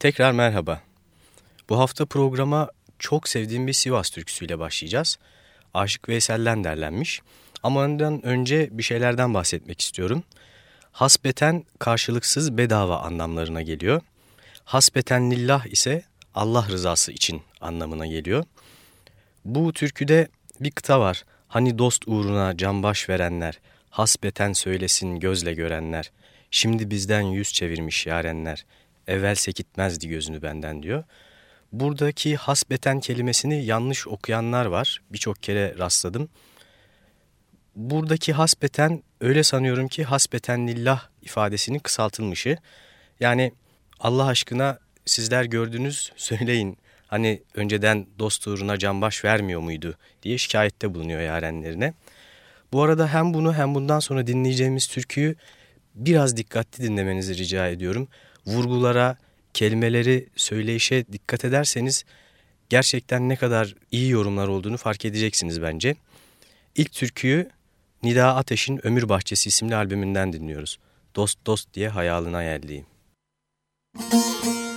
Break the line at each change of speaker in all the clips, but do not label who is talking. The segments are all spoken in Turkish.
Tekrar merhaba. Bu hafta programa çok sevdiğim bir Sivas türküsüyle başlayacağız. Aşık Veysel'den derlenmiş. Ama ondan önce bir şeylerden bahsetmek istiyorum. Hasbeten karşılıksız bedava anlamlarına geliyor. Hasbeten lillah ise Allah rızası için anlamına geliyor. Bu türküde bir kıta var. Hani dost uğruna can baş verenler, hasbeten söylesin gözle görenler, şimdi bizden yüz çevirmiş yarenler, evvelse gitmezdi gözünü benden diyor. Buradaki hasbeten kelimesini yanlış okuyanlar var. Birçok kere rastladım. Buradaki hasbeten öyle sanıyorum ki hasbeten lillah ifadesinin kısaltılmışı. Yani Allah aşkına sizler gördünüz söyleyin hani önceden dost uğruna can baş vermiyor muydu diye şikayette bulunuyor yarenlerine. Bu arada hem bunu hem bundan sonra dinleyeceğimiz türküyü biraz dikkatli dinlemenizi rica ediyorum. Vurgulara, kelimeleri, söyleyişe dikkat ederseniz gerçekten ne kadar iyi yorumlar olduğunu fark edeceksiniz bence. İlk türküyü Nida Ateş'in Ömür Bahçesi isimli albümünden dinliyoruz. Dost dost diye hayalına yerliyim. Müzik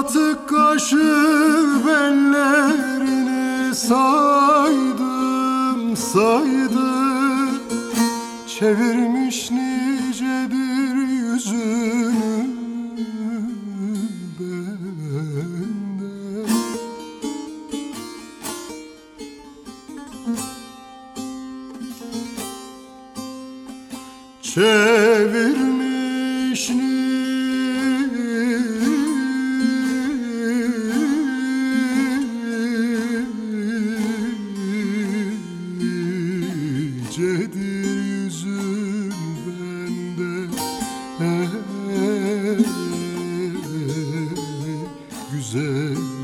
Çatık kaşı bellerini saydım saydım. Çevirmiş Hasbeten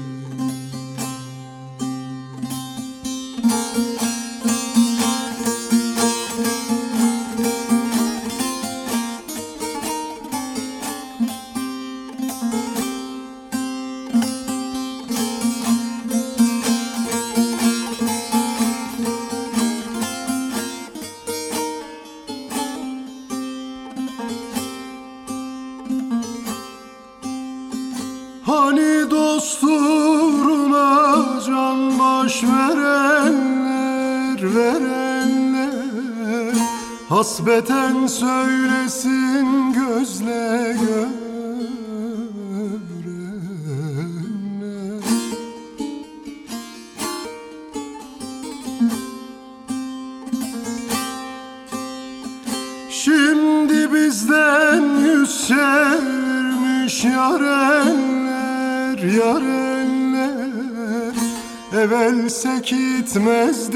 Christmas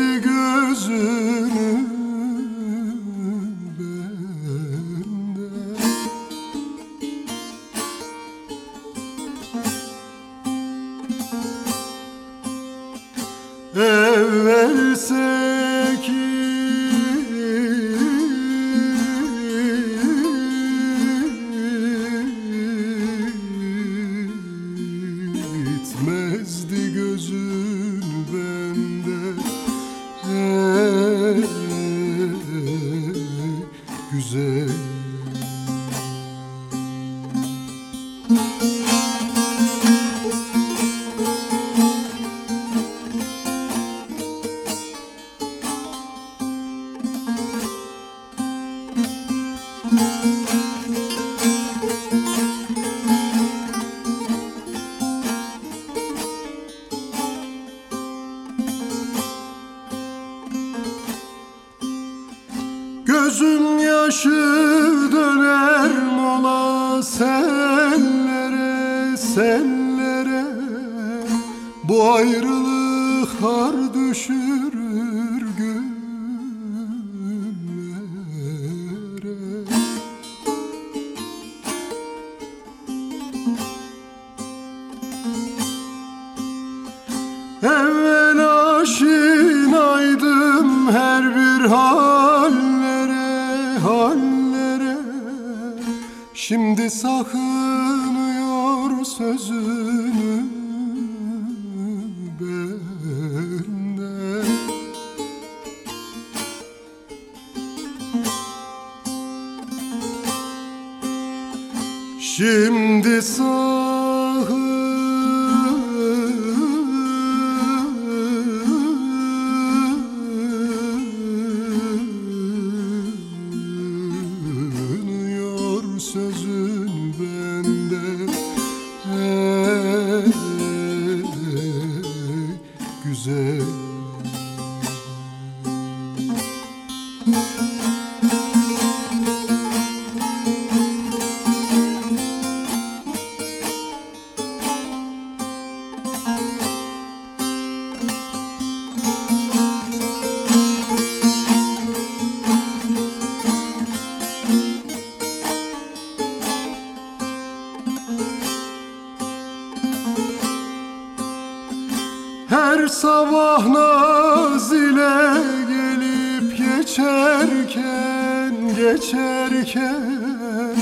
geçerken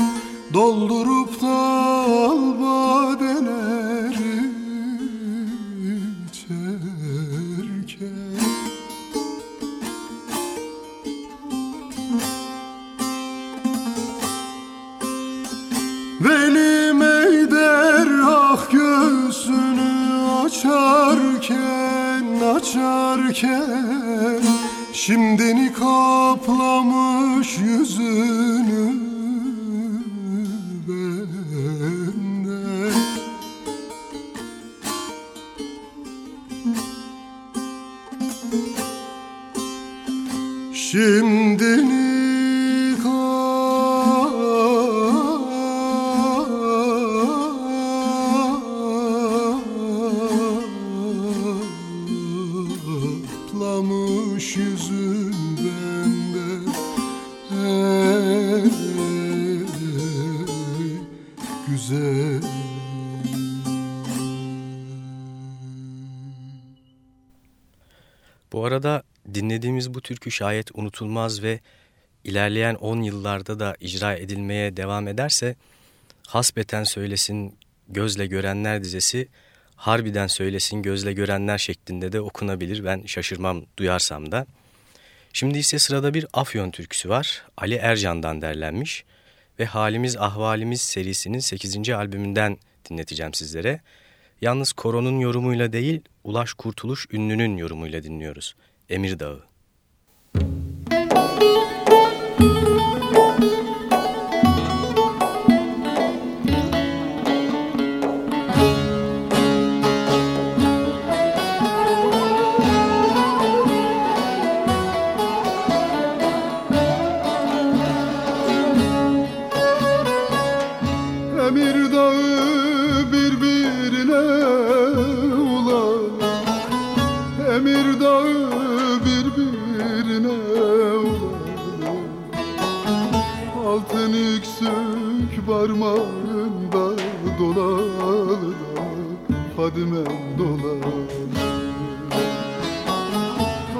Doldurup
dinlediğimiz bu türkü şayet unutulmaz ve ilerleyen 10 yıllarda da icra edilmeye devam ederse hasbeten söylesin gözle görenler dizesi harbiden söylesin gözle görenler şeklinde de okunabilir. Ben şaşırmam duyarsam da. Şimdi ise sırada bir Afyon türküsü var. Ali Ercan'dan derlenmiş ve Halimiz Ahvalimiz serisinin 8. albümünden dinleteceğim sizlere. Yalnız Koron'un yorumuyla değil, Ulaş Kurtuluş ünlünün yorumuyla dinliyoruz. Emir Dağı.
Emir kadimem dolar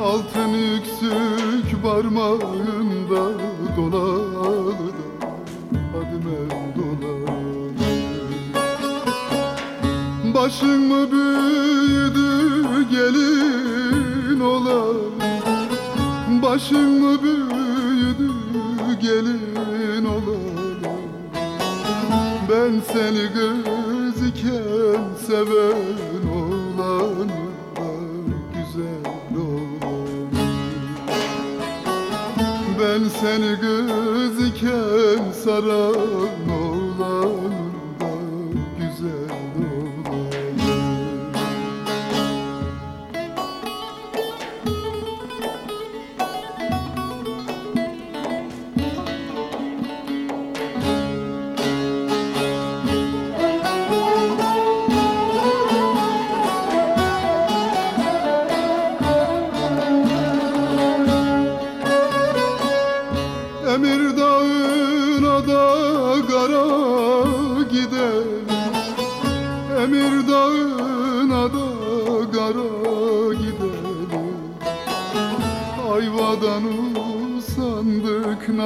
Altın yüksük parmağında dolar Kadimem dolar Başın mı büyüdü gelin olan. Başın mı büyüdü
gelin olan. Ben seni gör iken seven oğlanı güzel oğlanı Ben seni kız iken saran oğlanı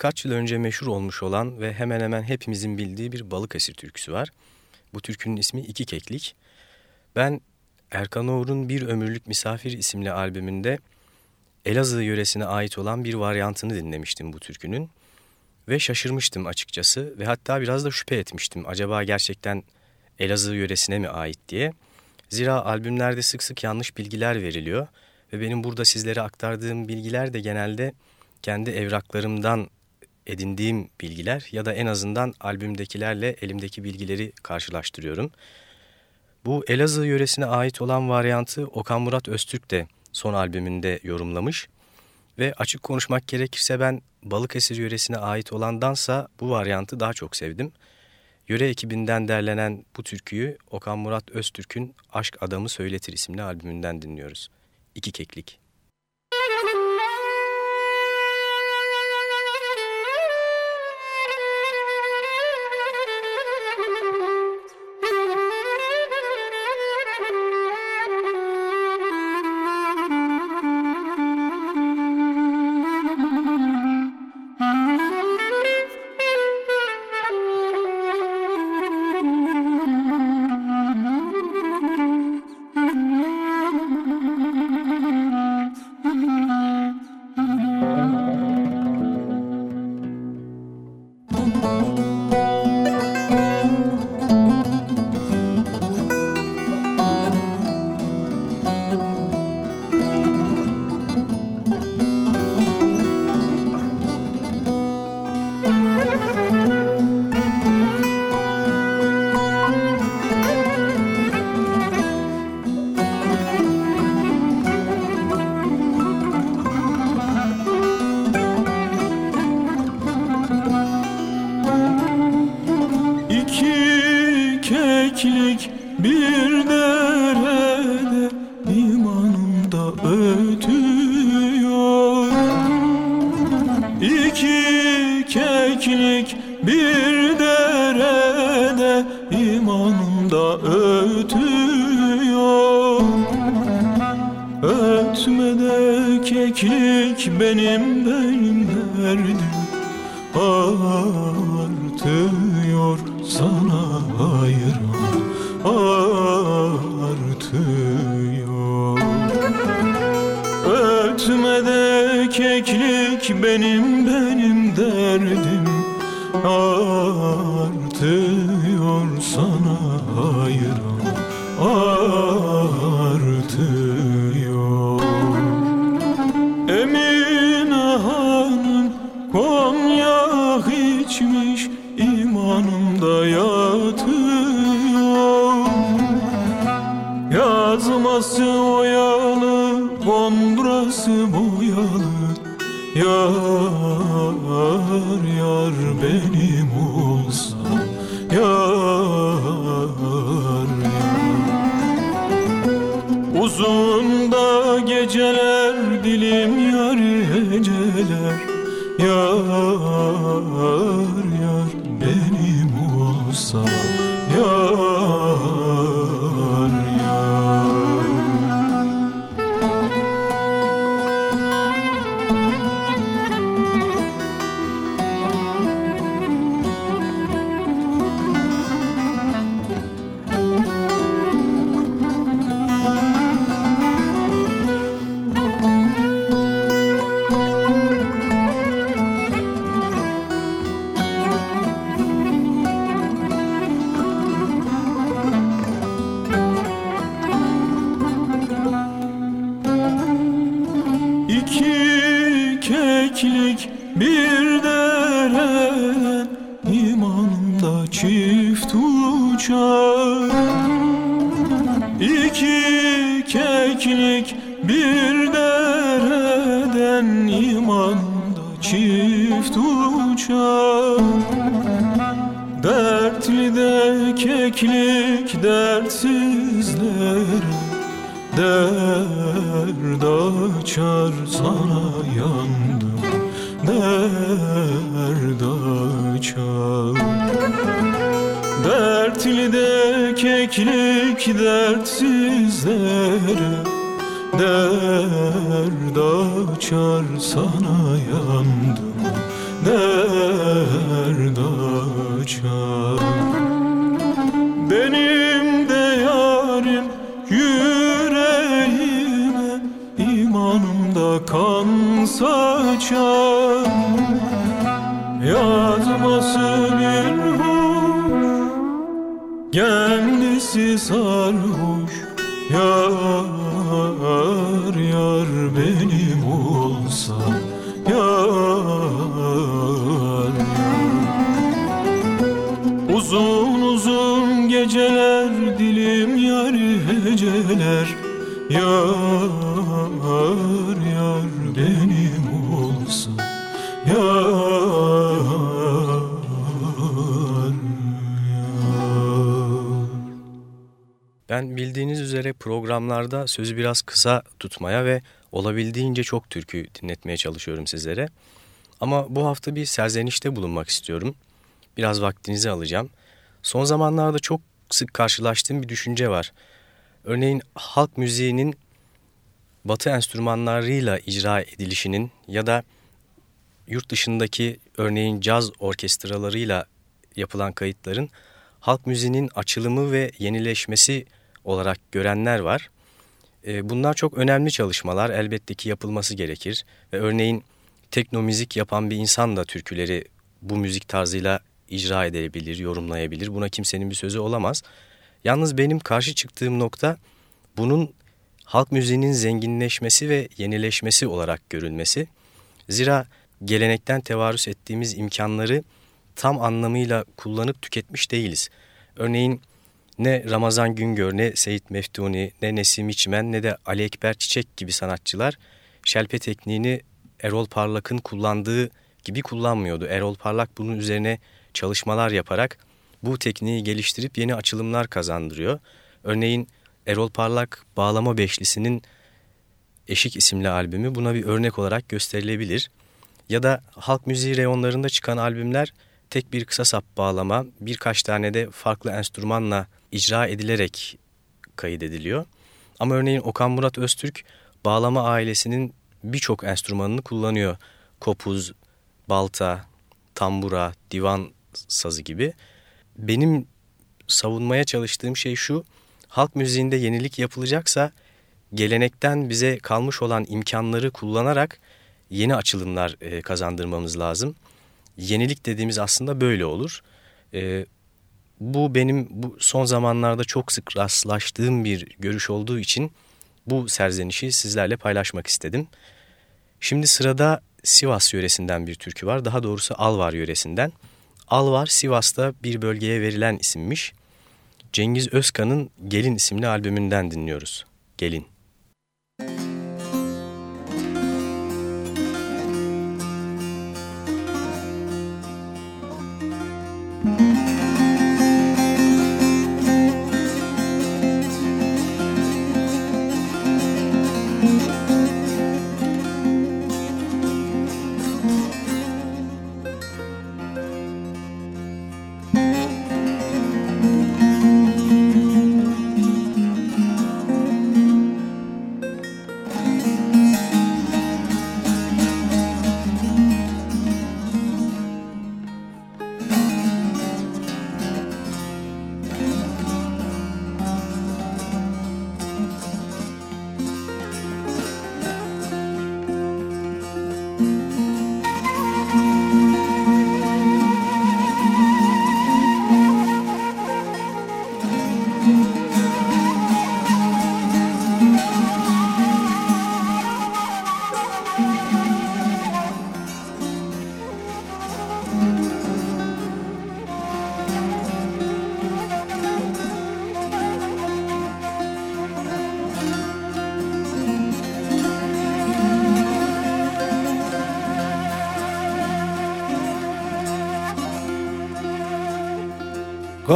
birkaç yıl önce meşhur olmuş olan ve hemen hemen hepimizin bildiği bir Balıkesir türküsü var. Bu türkünün ismi İki Keklik. Ben Erkan Oğur'un Bir Ömürlük Misafir isimli albümünde Elazığ yöresine ait olan bir varyantını dinlemiştim bu türkünün. Ve şaşırmıştım açıkçası ve hatta biraz da şüphe etmiştim. Acaba gerçekten Elazığ yöresine mi ait diye. Zira albümlerde sık sık yanlış bilgiler veriliyor ve benim burada sizlere aktardığım bilgiler de genelde kendi evraklarımdan edindiğim bilgiler ya da en azından albümdekilerle elimdeki bilgileri karşılaştırıyorum. Bu Elazığ yöresine ait olan varyantı Okan Murat Öztürk de son albümünde yorumlamış ve açık konuşmak gerekirse ben Balıkesir yöresine ait olandansa bu varyantı daha çok sevdim. Yöre ekibinden derlenen bu türküyü Okan Murat Öztürk'ün Aşk Adamı Söyletir isimli albümünden dinliyoruz. İki keklik.
Bir derede imanımda ötüyor. Ötmede keklik benim benim derdim Artıyor. Sana hayran Artıyor. Ötmede keklik benim dilim yar heceler Yar yar benim Yar yar
Ben bildiğiniz üzere programlarda sözü biraz kısa tutmaya ve olabildiğince çok türkü dinletmeye çalışıyorum sizlere. Ama bu hafta bir serzenişte bulunmak istiyorum. Biraz vaktinizi alacağım. Son zamanlarda çok sık karşılaştığım bir düşünce var. Örneğin halk müziğinin batı enstrümanlarıyla icra edilişinin ya da yurt dışındaki örneğin caz orkestralarıyla yapılan kayıtların halk müziğinin açılımı ve yenileşmesi olarak görenler var. E, bunlar çok önemli çalışmalar elbette ki yapılması gerekir. Ve örneğin tekno müzik yapan bir insan da türküleri bu müzik tarzıyla icra edebilir, yorumlayabilir. Buna kimsenin bir sözü olamaz. Yalnız benim karşı çıktığım nokta bunun halk müziğinin zenginleşmesi ve yenileşmesi olarak görülmesi. Zira gelenekten tevarüs ettiğimiz imkanları tam anlamıyla kullanıp tüketmiş değiliz. Örneğin ne Ramazan Güngör, ne Seyit Meftuni, ne Nesim İçmen ne de Ali Ekber Çiçek gibi sanatçılar şelpe tekniğini Erol Parlak'ın kullandığı gibi kullanmıyordu. Erol Parlak bunun üzerine çalışmalar yaparak bu tekniği geliştirip yeni açılımlar kazandırıyor. Örneğin Erol Parlak Bağlama Beşlisi'nin Eşik isimli albümü buna bir örnek olarak gösterilebilir. Ya da halk müziği reyonlarında çıkan albümler tek bir kısa sap bağlama, birkaç tane de farklı enstrümanla icra edilerek kaydediliyor. Ama örneğin Okan Murat Öztürk bağlama ailesinin birçok enstrümanını kullanıyor. Kopuz, balta, tambura, divan sazı gibi. Benim savunmaya çalıştığım şey şu, halk müziğinde yenilik yapılacaksa gelenekten bize kalmış olan imkanları kullanarak yeni açılımlar e, kazandırmamız lazım. Yenilik dediğimiz aslında böyle olur. E, bu benim bu son zamanlarda çok sık rastlaştığım bir görüş olduğu için bu serzenişi sizlerle paylaşmak istedim. Şimdi sırada Sivas yöresinden bir türkü var. Daha doğrusu Alvar yöresinden. Alvar Sivas'ta bir bölgeye verilen isimmiş. Cengiz Özkan'ın Gelin isimli albümünden dinliyoruz. Gelin.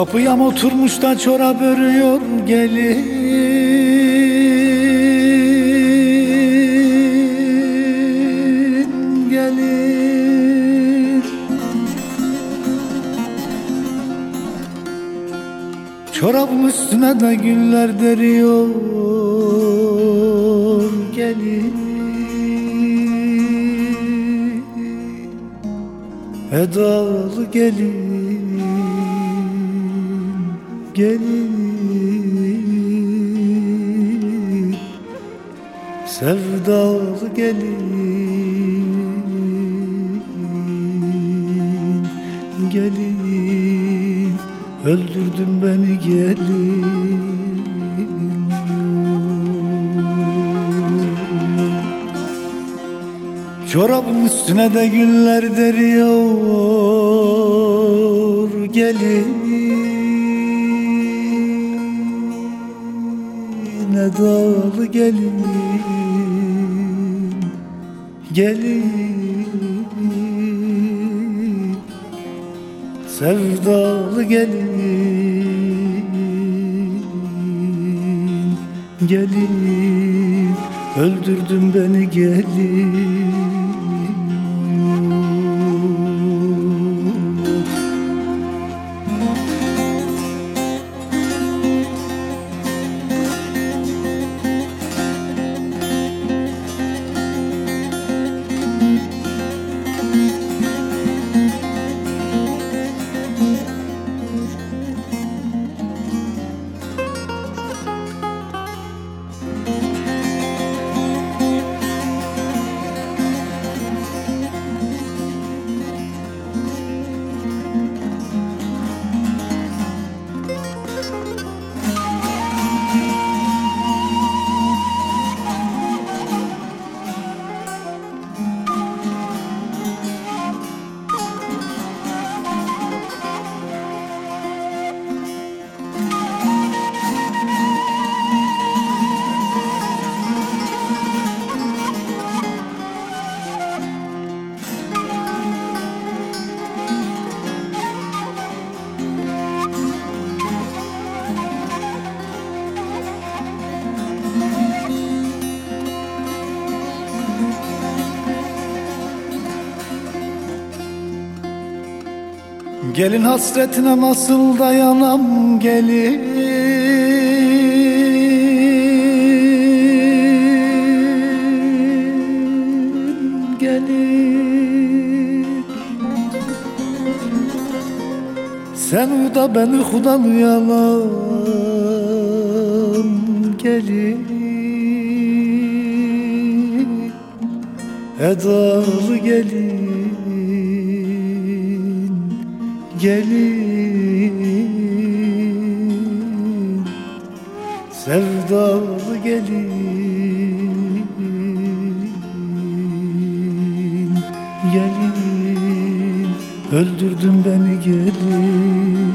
Kapıya oturmuş da çorap örüyor gelin Gelin. Çorabın üstüne de güller deriyor gelin. Edalı gelin Çorabın üstüne de güller deriyor gelin. Sevdalı gelin Gelin. Sevdalı gelin Gelin. Öldürdün beni gelin hasretine nasıl dayanam gelin Gelin. Sen uda beni hudalayalım Gelin. Edalı gelin gelin Sevdalı gelin. Gelin Öldürdün beni gelin.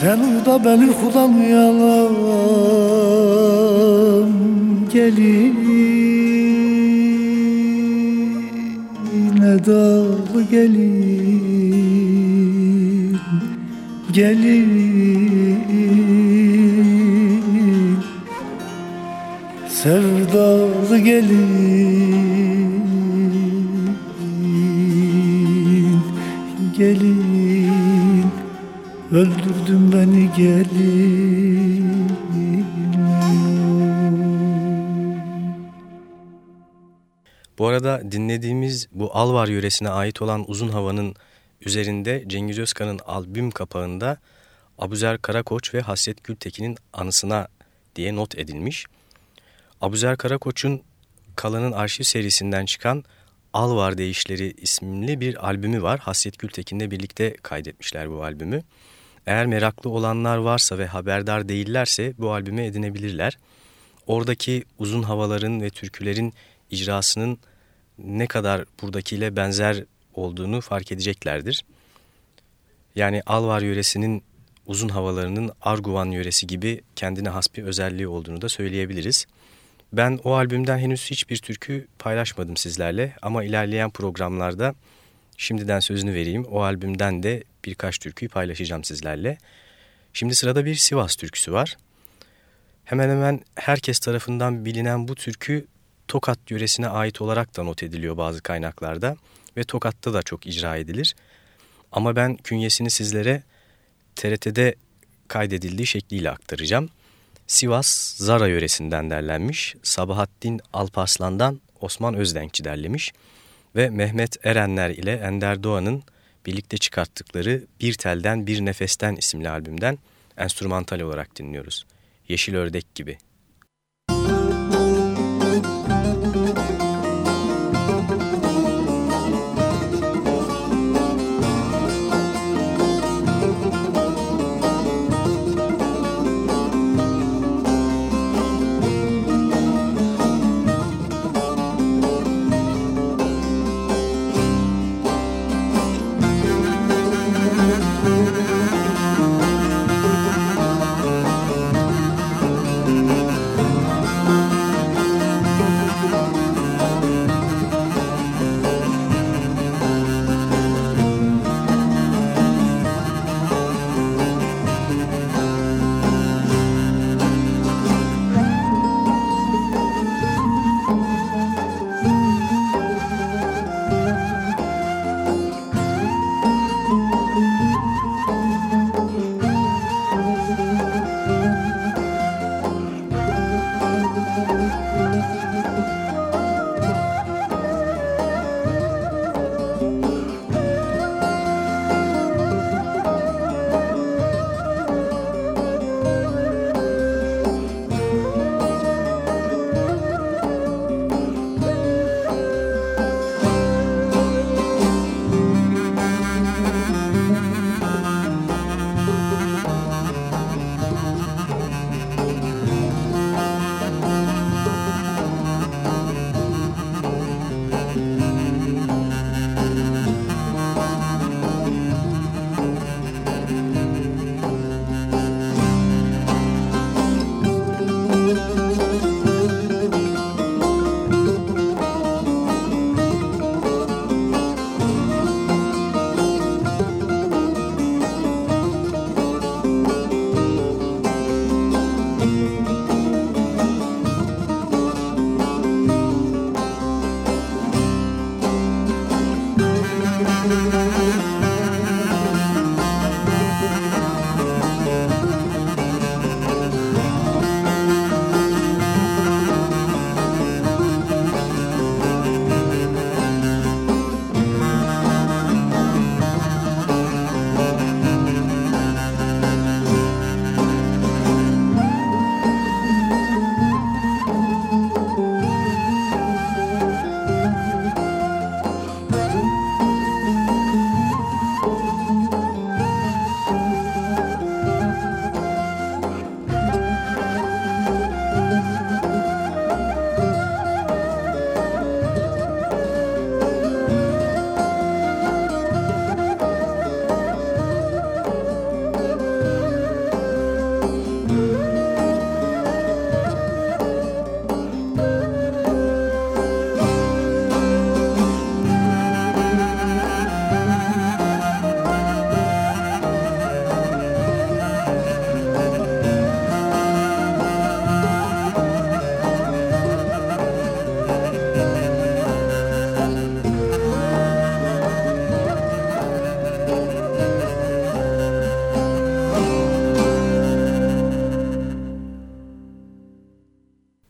Sen da beni kullanmayalım gelin sevdalı gelin Gelin. Sevdalı gelin Gelin. Öldürdün beni gelin
Bu arada dinlediğimiz bu Alvar yöresine ait olan uzun havanın üzerinde Cengiz Özkan'ın albüm kapağında Abuzer Karakoç ve Hasret Gültekin'in anısına diye not edilmiş. Abuzer Karakoç'un Kalan'ın arşiv serisinden çıkan Alvar Değişleri isimli bir albümü var. Hasret Gültekin'le birlikte kaydetmişler bu albümü. Eğer meraklı olanlar varsa ve haberdar değillerse bu albümü edinebilirler. Oradaki uzun havaların ve türkülerin icrasının ne kadar buradakiyle benzer olduğunu fark edeceklerdir. Yani Alvar yöresinin uzun havalarının Arguvan yöresi gibi kendine has bir özelliği olduğunu da söyleyebiliriz. Ben o albümden henüz hiçbir türkü paylaşmadım sizlerle ama ilerleyen programlarda şimdiden sözünü vereyim. O albümden de birkaç türküyü paylaşacağım sizlerle. Şimdi sırada bir Sivas türküsü var. Hemen hemen herkes tarafından bilinen bu türkü Tokat yöresine ait olarak da not ediliyor bazı kaynaklarda ve Tokat'ta da çok icra edilir. Ama ben künyesini sizlere TRT'de kaydedildiği şekliyle aktaracağım. Sivas Zara yöresinden derlenmiş, Sabahattin Alparslan'dan Osman Özdenkçi derlemiş ve Mehmet Erenler ile Ender Doğan'ın birlikte çıkarttıkları Bir Telden Bir Nefesten isimli albümden enstrümantal olarak dinliyoruz. Yeşil Ördek gibi. Thank you.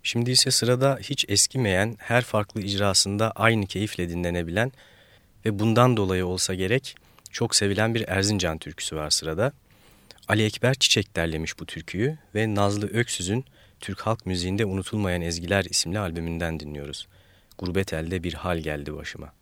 Şimdi ise sırada hiç eskimeyen, her farklı icrasında aynı keyifle dinlenebilen ve bundan dolayı olsa gerek çok sevilen bir Erzincan türküsü var sırada. Ali Ekber Çiçek derlemiş bu türküyü ve Nazlı Öksüz'ün Türk halk müziğinde unutulmayan ezgiler isimli albümünden dinliyoruz. Gurbet elde bir hal geldi başıma.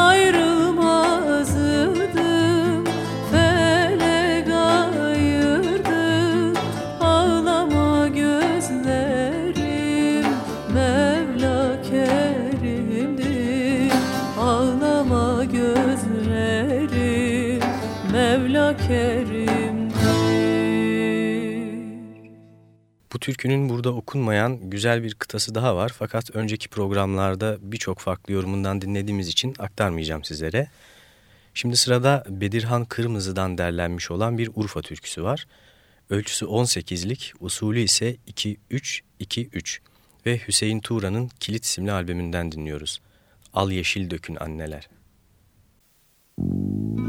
ayrı türkünün burada okunmayan güzel bir kıtası daha var. Fakat önceki programlarda birçok farklı yorumundan dinlediğimiz için aktarmayacağım sizlere. Şimdi sırada Bedirhan Kırmızı'dan derlenmiş olan bir Urfa türküsü var. Ölçüsü 18'lik, usulü ise 2-3-2-3 ve Hüseyin Tuğra'nın Kilit isimli albümünden dinliyoruz. Al Yeşil Dökün Anneler. Müzik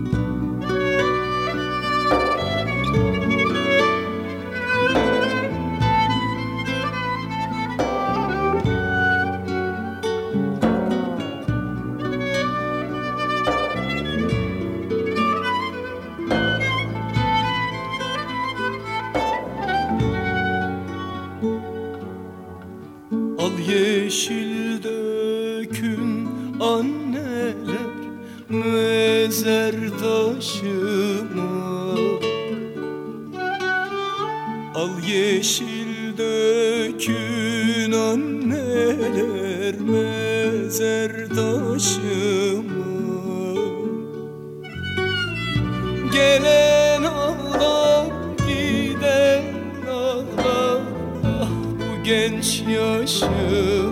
yeşil dökün
anneler mezar taşıma Al yeşil dökün anneler mezar taşıma Gelen ağlar genç yaşıma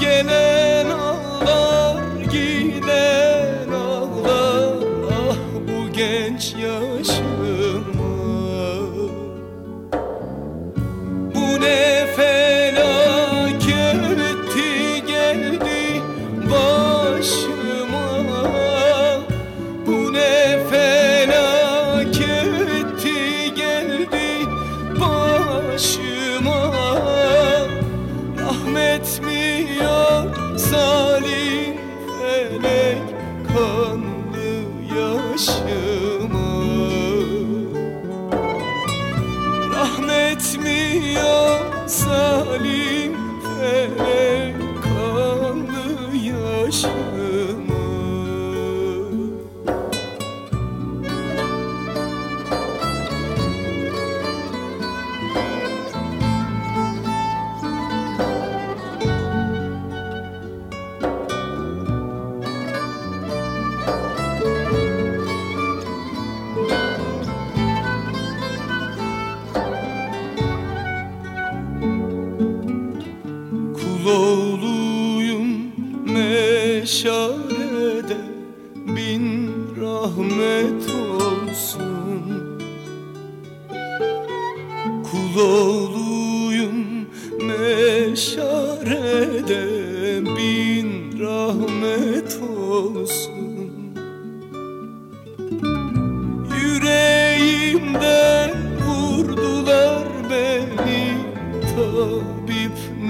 Gelen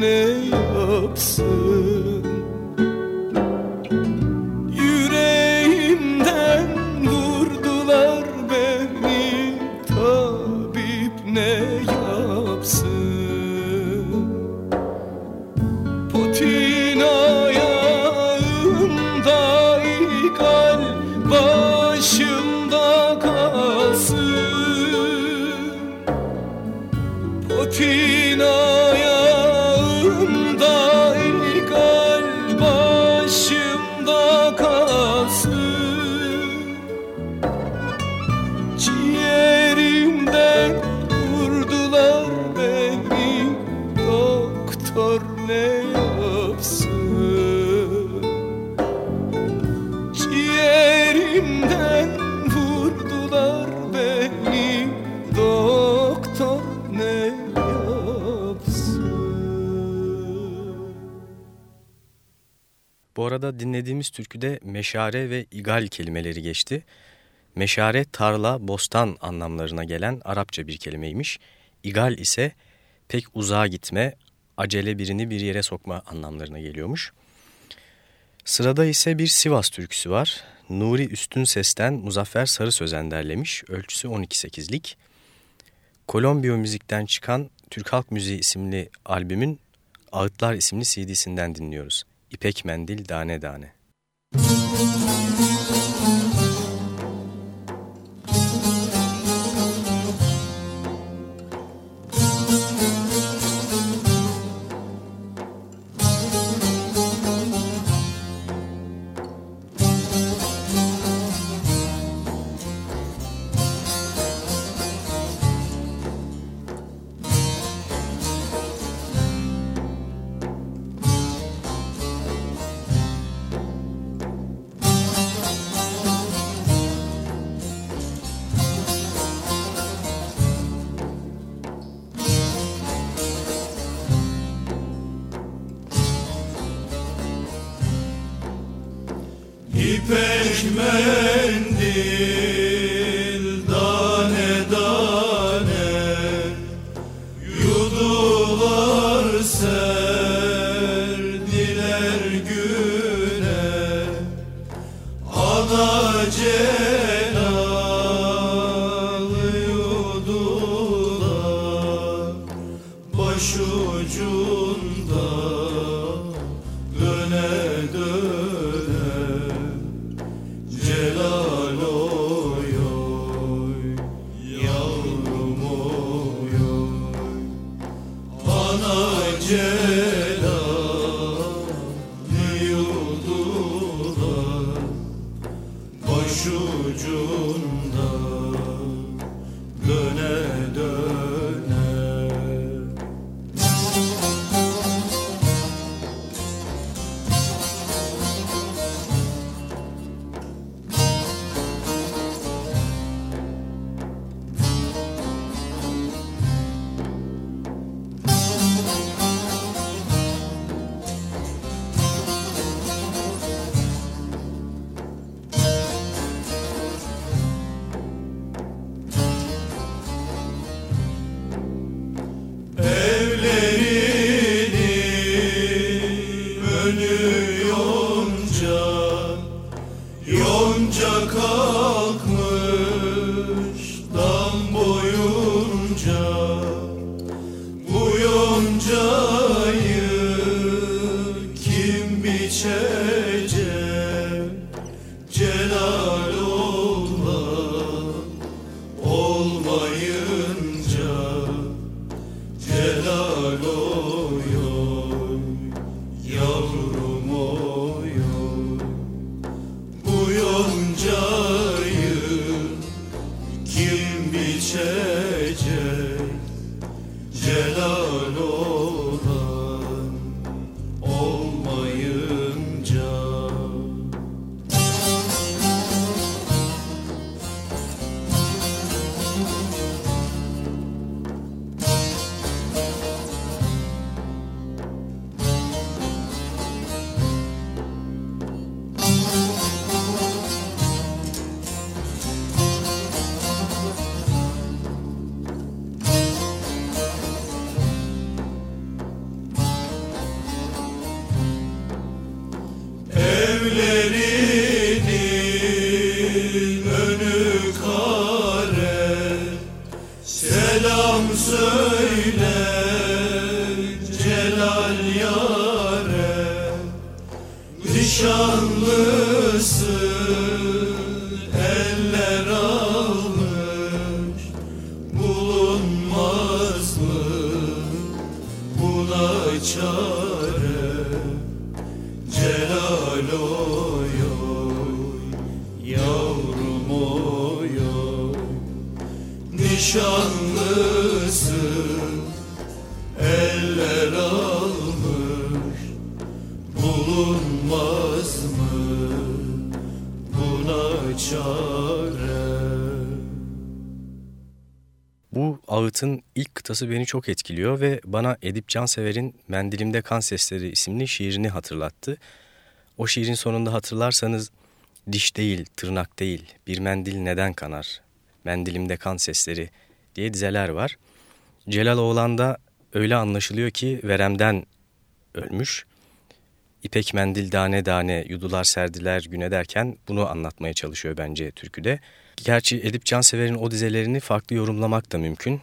ne yapsın
arada dinlediğimiz türküde meşare ve igal kelimeleri geçti. Meşare tarla, bostan anlamlarına gelen Arapça bir kelimeymiş. İgal ise pek uzağa gitme, acele birini bir yere sokma anlamlarına geliyormuş. Sırada ise bir Sivas türküsü var. Nuri Üstün Ses'ten Muzaffer Sarı Sözen derlemiş. Ölçüsü 12-8'lik. Kolombiyo Müzik'ten çıkan Türk Halk Müziği isimli albümün Ağıtlar isimli CD'sinden dinliyoruz. İpek Mendil Dane Dane.
İpek Selam söyle Celal yâre Nişanlısı Eller almış Bulunmaz mı? Buna çare. Celal oy oy Yavrum oy oy.
Nişanlısı Ağıt'ın ilk kıtası beni çok etkiliyor ve bana Edip Cansever'in Mendilimde Kan Sesleri isimli şiirini hatırlattı. O şiirin sonunda hatırlarsanız diş değil, tırnak değil, bir mendil neden kanar, mendilimde kan sesleri diye dizeler var. Celal Oğlan'da öyle anlaşılıyor ki veremden ölmüş. İpek mendil tane tane yudular serdiler güne derken bunu anlatmaya çalışıyor bence türküde. Gerçi Edip Cansever'in o dizelerini farklı yorumlamak da mümkün.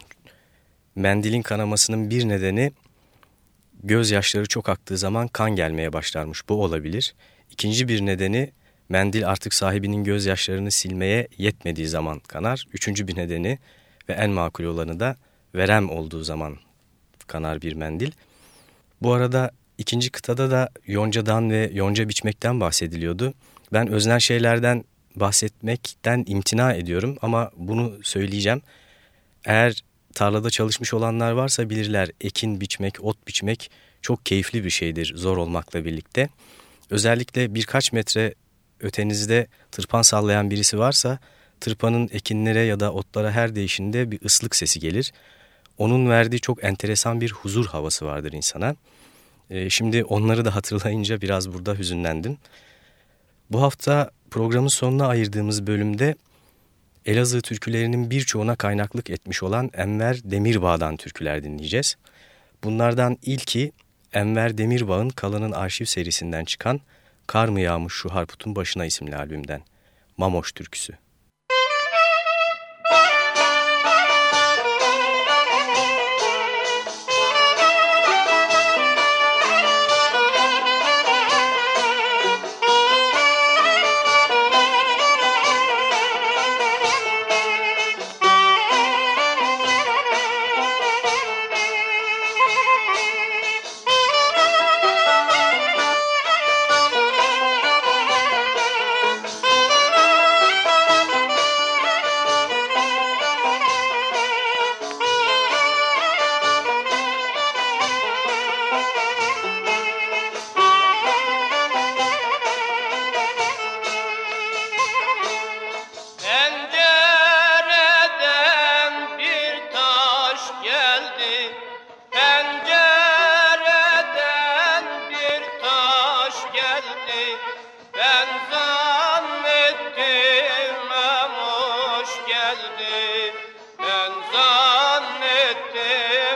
Mendilin kanamasının bir nedeni gözyaşları çok aktığı zaman kan gelmeye başlarmış. Bu olabilir. İkinci bir nedeni mendil artık sahibinin gözyaşlarını silmeye yetmediği zaman kanar. Üçüncü bir nedeni ve en makul olanı da verem olduğu zaman kanar bir mendil. Bu arada ikinci kıtada da yoncadan ve yonca biçmekten bahsediliyordu. Ben öznel şeylerden bahsetmekten imtina ediyorum ama bunu söyleyeceğim. Eğer tarlada çalışmış olanlar varsa bilirler ekin biçmek, ot biçmek çok keyifli bir şeydir zor olmakla birlikte. Özellikle birkaç metre ötenizde tırpan sallayan birisi varsa tırpanın ekinlere ya da otlara her değişinde bir ıslık sesi gelir. Onun verdiği çok enteresan bir huzur havası vardır insana. Ee, şimdi onları da hatırlayınca biraz burada hüzünlendim. Bu hafta programın sonuna ayırdığımız bölümde Elazığ türkülerinin birçoğuna kaynaklık etmiş olan Enver Demirbağ'dan türküler dinleyeceğiz. Bunlardan ilki Enver Demirbağ'ın Kalan'ın arşiv serisinden çıkan Kar mı yağmış şu harputun başına isimli albümden. Mamoş türküsü.
hoş geldi Ben zannettim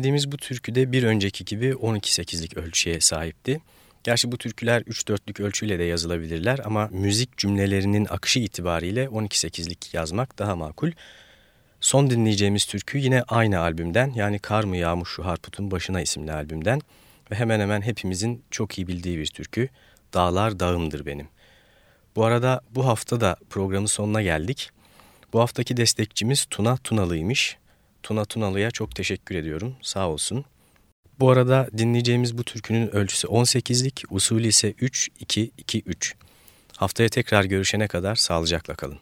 Dinlediğimiz bu türküde bir önceki gibi 12-8'lik ölçüye sahipti. Gerçi bu türküler 3-4'lük ölçüyle de yazılabilirler ama müzik cümlelerinin akışı itibariyle 12-8'lik yazmak daha makul. Son dinleyeceğimiz türkü yine aynı albümden yani Kar mı Yağmış Şu Harput'un Başına isimli albümden ve hemen hemen hepimizin çok iyi bildiği bir türkü Dağlar Dağımdır Benim. Bu arada bu hafta da programın sonuna geldik. Bu haftaki destekçimiz Tuna Tunalıymış. Tuna Tunalı'ya çok teşekkür ediyorum. Sağ olsun. Bu arada dinleyeceğimiz bu türkünün ölçüsü 18'lik, usulü ise 3-2-2-3. Haftaya tekrar görüşene kadar sağlıcakla kalın.